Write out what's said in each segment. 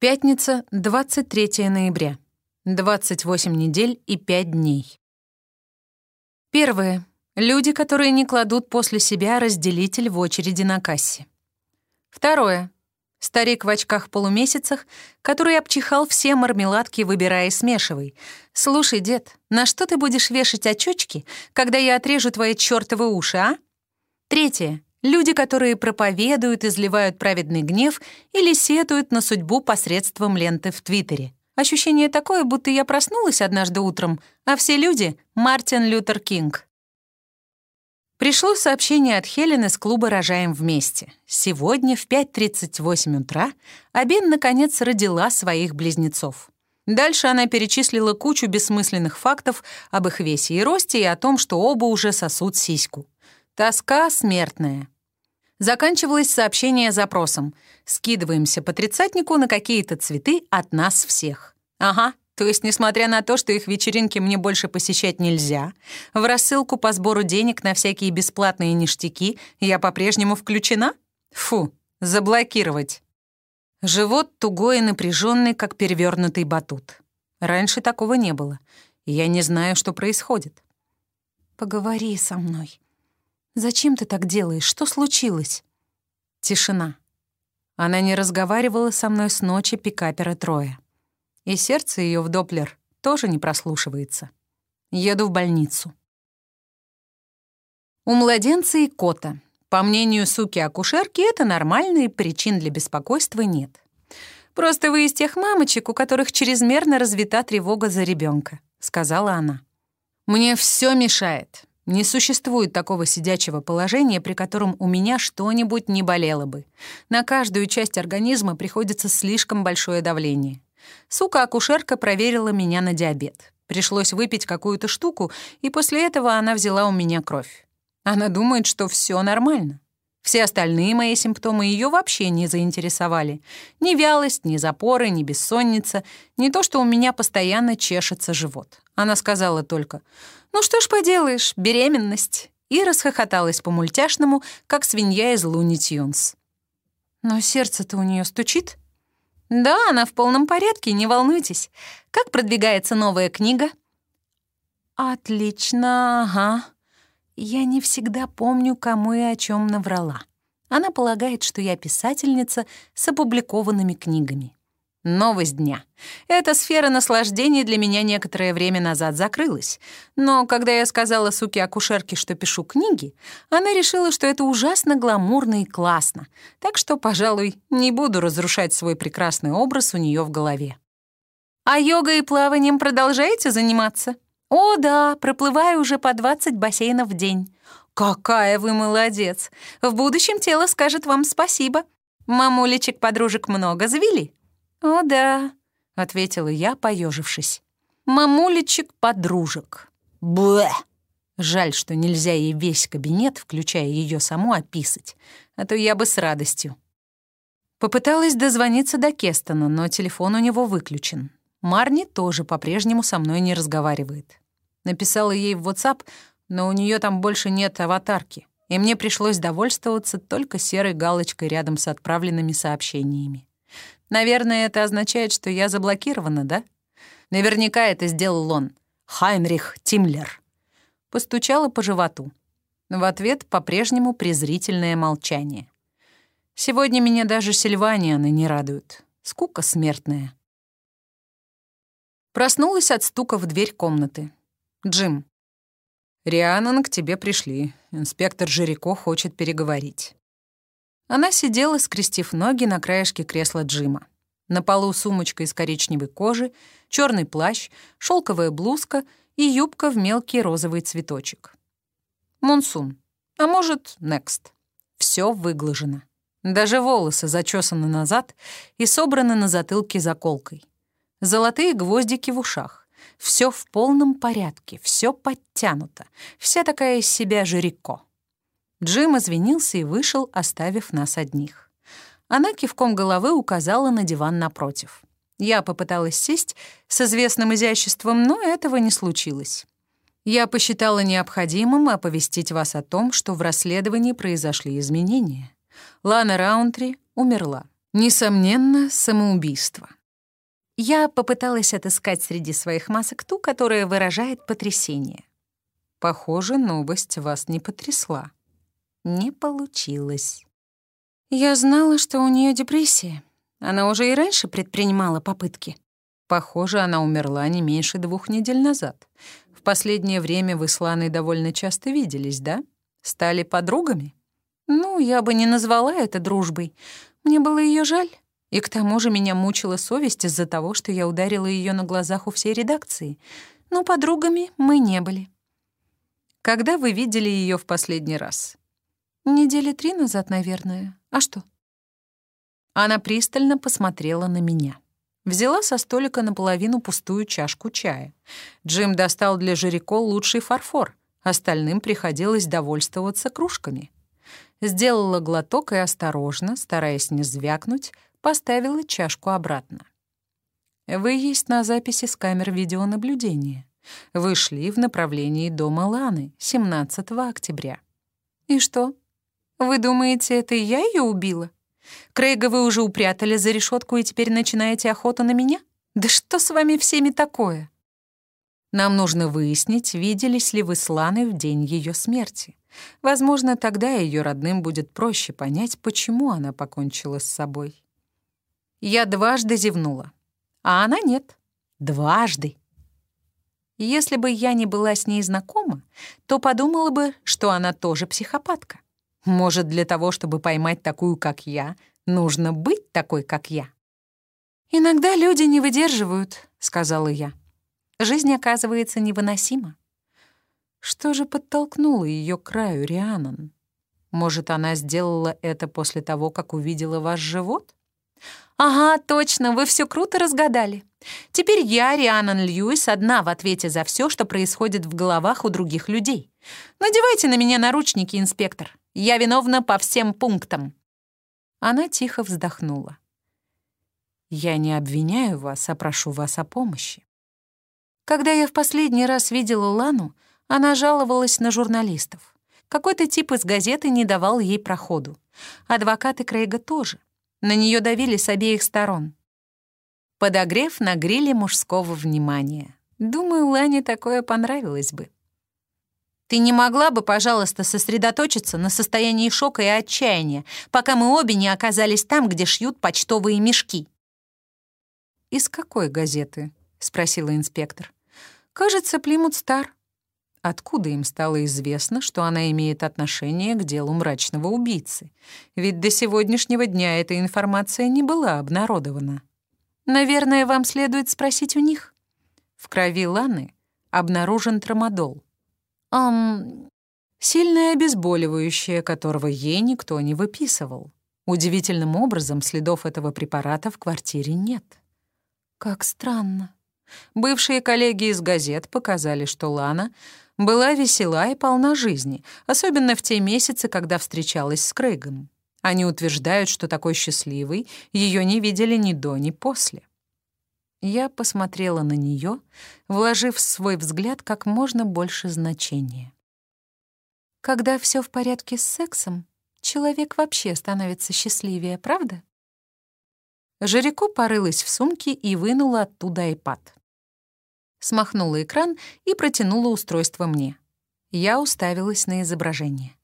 Пятница, 23 ноября. 28 недель и 5 дней. Первое. Люди, которые не кладут после себя разделитель в очереди на кассе. Второе. Старик в очках-полумесяцах, который обчихал все мармеладки, выбирая и. «Слушай, дед, на что ты будешь вешать очочки, когда я отрежу твои чёртовы уши, а?» Третье. Люди, которые проповедуют, изливают праведный гнев или сетуют на судьбу посредством ленты в Твиттере. Ощущение такое, будто я проснулась однажды утром, а все люди — Мартин Лютер Кинг. Пришло сообщение от Хелен из клуба «Рожаем вместе». Сегодня в 5.38 утра Абин, наконец, родила своих близнецов. Дальше она перечислила кучу бессмысленных фактов об их весе и росте и о том, что оба уже сосут сиську. Тоска смертная. Заканчивалось сообщение запросом. Скидываемся по тридцатнику на какие-то цветы от нас всех. Ага, то есть, несмотря на то, что их вечеринки мне больше посещать нельзя, в рассылку по сбору денег на всякие бесплатные ништяки я по-прежнему включена? Фу, заблокировать. Живот тугой и напряженный, как перевернутый батут. Раньше такого не было, я не знаю, что происходит. «Поговори со мной», «Зачем ты так делаешь? Что случилось?» Тишина. Она не разговаривала со мной с ночи пикапера Троя. И сердце ее в Доплер тоже не прослушивается. Еду в больницу. У младенца и кота. По мнению суки-акушерки, это нормально, и причин для беспокойства нет. «Просто вы из тех мамочек, у которых чрезмерно развита тревога за ребенка, сказала она. «Мне все мешает. Не существует такого сидячего положения, при котором у меня что-нибудь не болело бы. На каждую часть организма приходится слишком большое давление. Сука-акушерка проверила меня на диабет. Пришлось выпить какую-то штуку, и после этого она взяла у меня кровь. Она думает, что все нормально. Все остальные мои симптомы ее вообще не заинтересовали. Ни вялость, ни запоры, ни бессонница, не то, что у меня постоянно чешется живот. Она сказала только «Ну что ж поделаешь, беременность», и расхохоталась по-мультяшному, как свинья из Луни Тюнс. «Но сердце-то у нее стучит?» «Да, она в полном порядке, не волнуйтесь. Как продвигается новая книга?» «Отлично, ага. Я не всегда помню, кому и о чем наврала. Она полагает, что я писательница с опубликованными книгами. Новость дня. Эта сфера наслаждений для меня некоторое время назад закрылась. Но когда я сказала суке-акушерке, что пишу книги, она решила, что это ужасно гламурно и классно. Так что, пожалуй, не буду разрушать свой прекрасный образ у нее в голове. А йогой и плаванием продолжаете заниматься? «О, да, проплываю уже по 20 бассейнов в день». «Какая вы молодец! В будущем тело скажет вам спасибо. Мамулечек-подружек много завели?» «О, да», — ответила я, поежившись. «Мамулечек-подружек». Блэ! Жаль, что нельзя ей весь кабинет, включая ее саму, описать, а то я бы с радостью. Попыталась дозвониться до Кестона, но телефон у него выключен. Марни тоже по-прежнему со мной не разговаривает. Написала ей в WhatsApp, но у нее там больше нет аватарки, и мне пришлось довольствоваться только серой галочкой рядом с отправленными сообщениями. Наверное, это означает, что я заблокирована, да? Наверняка это сделал он. Хайнрих Тимлер. Постучала по животу. В ответ по-прежнему презрительное молчание. Сегодня меня даже Сильванианы не радуют. Скука смертная. Проснулась от стука в дверь комнаты. Джим. «Рианон, к тебе пришли. Инспектор Жирико хочет переговорить». Она сидела, скрестив ноги на краешке кресла Джима. На полу сумочка из коричневой кожи, черный плащ, шелковая блузка и юбка в мелкий розовый цветочек. Монсун. А может, Next. Все выглажено. Даже волосы зачесаны назад и собраны на затылке заколкой. Золотые гвоздики в ушах. Все в полном порядке, все подтянуто. Вся такая из себя Жирико. Джим извинился и вышел, оставив нас одних. Она кивком головы указала на диван напротив. Я попыталась сесть с известным изяществом, но этого не случилось. Я посчитала необходимым оповестить вас о том, что в расследовании произошли изменения. Лана Раунтри умерла. Несомненно, самоубийство. Я попыталась отыскать среди своих масок ту, которая выражает потрясение. Похоже, новость вас не потрясла. Не получилось. Я знала, что у нее депрессия. Она уже и раньше предпринимала попытки. Похоже, она умерла не меньше двух недель назад. В последнее время вы с Ланой довольно часто виделись, да? Стали подругами? Ну, я бы не назвала это дружбой. Мне было ее жаль. И к тому же меня мучила совесть из-за того, что я ударила ее на глазах у всей редакции. Но подругами мы не были. Когда вы видели ее в последний раз? Недели три назад, наверное. А что? Она пристально посмотрела на меня. Взяла со столика наполовину пустую чашку чая. Джим достал для Жирико лучший фарфор. Остальным приходилось довольствоваться кружками. Сделала глоток и осторожно, стараясь не звякнуть, поставила чашку обратно. Вы есть на записи с камер видеонаблюдения. Вы шли в направлении дома Ланы 17 октября. И что? Вы думаете, это я ее убила? Крейга вы уже упрятали за решетку и теперь начинаете охоту на меня? Да что с вами всеми такое? Нам нужно выяснить, виделись ли вы с Ланой в день ее смерти. Возможно, тогда ее родным будет проще понять, почему она покончила с собой. Я дважды зевнула, а она нет. Дважды. Если бы я не была с ней знакома, то подумала бы, что она тоже психопатка. Может, для того, чтобы поймать такую, как я, нужно быть такой, как я. «Иногда люди не выдерживают», — сказала я. «Жизнь оказывается невыносима». Что же подтолкнуло ее к краю, Рианон? Может, она сделала это после того, как увидела ваш живот? «Ага, точно, вы все круто разгадали. Теперь я, Рианон Льюис, одна в ответе за все, что происходит в головах у других людей. Надевайте на меня наручники, инспектор. Я виновна по всем пунктам». Она тихо вздохнула. «Я не обвиняю вас, а прошу вас о помощи. Когда я в последний раз видела Лану, она жаловалась на журналистов. Какой-то тип из газеты не давал ей проходу. Адвокаты Крейга тоже. На нее давили с обеих сторон. Подогрев на гриле мужского внимания. Думаю, Лане такое понравилось бы. Ты не могла бы, пожалуйста, сосредоточиться на состоянии шока и отчаяния, пока мы обе не оказались там, где шьют почтовые мешки?» «Из какой газеты?» — спросила инспектор. «Кажется, Плимут Стар». Откуда им стало известно, что она имеет отношение к делу мрачного убийцы? Ведь до сегодняшнего дня эта информация не была обнародована. Наверное, вам следует спросить у них. В крови Ланы обнаружен трамадол. Ам, сильное обезболивающее, которого ей никто не выписывал. Удивительным образом следов этого препарата в квартире нет. Как странно. Бывшие коллеги из газет показали, что Лана была весела и полна жизни, особенно в те месяцы, когда встречалась с Крейгом. Они утверждают, что такой счастливой ее не видели ни до, ни после. Я посмотрела на нее, вложив в свой взгляд как можно больше значения. Когда все в порядке с сексом, человек вообще становится счастливее, правда? Жирико порылась в сумке и вынула оттуда iPad смахнула экран и протянула устройство мне. Я уставилась на изображение.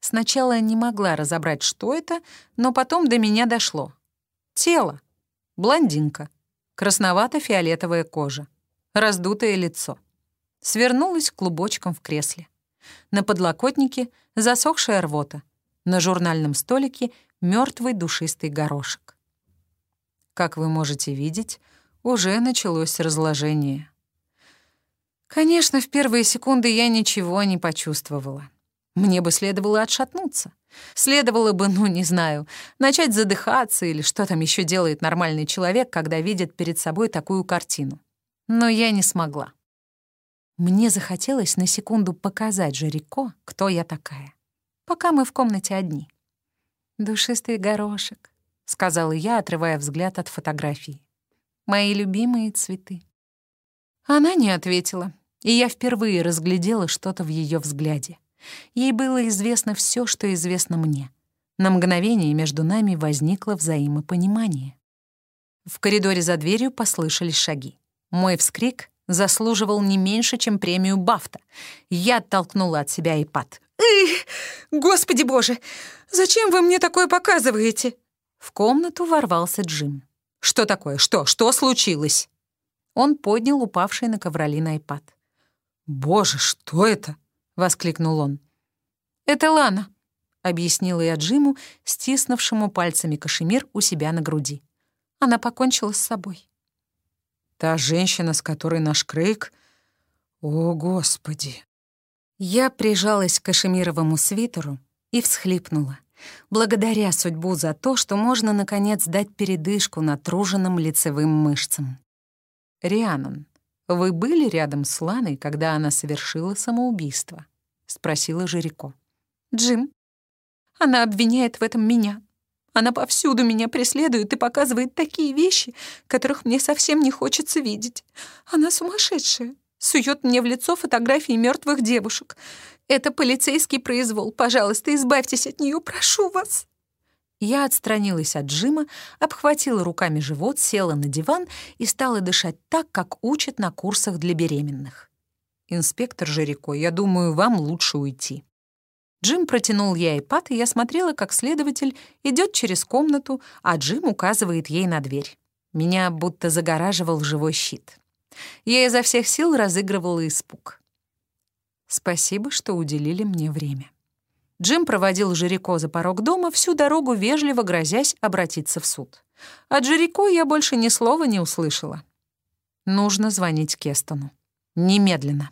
Сначала не могла разобрать, что это, но потом до меня дошло. Тело. Блондинка. Красновато-фиолетовая кожа. Раздутое лицо. Свернулась клубочком в кресле. На подлокотнике засохшая рвота. На журнальном столике мертвый душистый горошек. Как вы можете видеть, уже началось разложение. Конечно, в первые секунды я ничего не почувствовала. Мне бы следовало отшатнуться. Следовало бы, ну, не знаю, начать задыхаться или что там еще делает нормальный человек, когда видит перед собой такую картину. Но я не смогла. Мне захотелось на секунду показать Жирико, кто я такая, пока мы в комнате одни. «Душистый горошек», — сказала я, отрывая взгляд от фотографии мои любимые цветы. Она не ответила, и я впервые разглядела что-то в ее взгляде. Ей было известно все, что известно мне. На мгновение между нами возникло взаимопонимание. В коридоре за дверью послышались шаги. Мой вскрик заслуживал не меньше, чем премию Бафта. Я оттолкнула от себя iPad. «Эх, господи боже, зачем вы мне такое показываете?» В комнату ворвался Джим. «Что такое? Что? Что случилось?» Он поднял упавший на ковролин iPad. «Боже, что это?» — воскликнул он. «Это Лана», — объяснила я Джиму, стиснувшему пальцами кашемир у себя на груди. Она покончила с собой. «Та женщина, с которой наш Крейг? О, Господи!» Я прижалась к кашемировому свитеру и всхлипнула, благодаря судьбу за то, что можно, наконец, дать передышку натруженным лицевым мышцам. «Рианон, вы были рядом с Ланой, когда она совершила самоубийство?» — спросила Жирико. «Джим, она обвиняет в этом меня. Она повсюду меня преследует и показывает такие вещи, которых мне совсем не хочется видеть. Она сумасшедшая, сует мне в лицо фотографии мертвых девушек. Это полицейский произвол. Пожалуйста, избавьтесь от нее, прошу вас». Я отстранилась от Джима, обхватила руками живот, села на диван и стала дышать так, как учат на курсах для беременных. «Инспектор Жирико, я думаю, вам лучше уйти». Джим протянул ей iPad, и я смотрела, как следователь идет через комнату, а Джим указывает ей на дверь. Меня будто загораживал живой щит. Я изо всех сил разыгрывала испуг. Спасибо, что уделили мне время. Джим проводил Жирико за порог дома, всю дорогу вежливо грозясь обратиться в суд. От Жирико я больше ни слова не услышала. Нужно звонить Кестону. Немедленно.